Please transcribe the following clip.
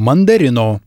Мандарино.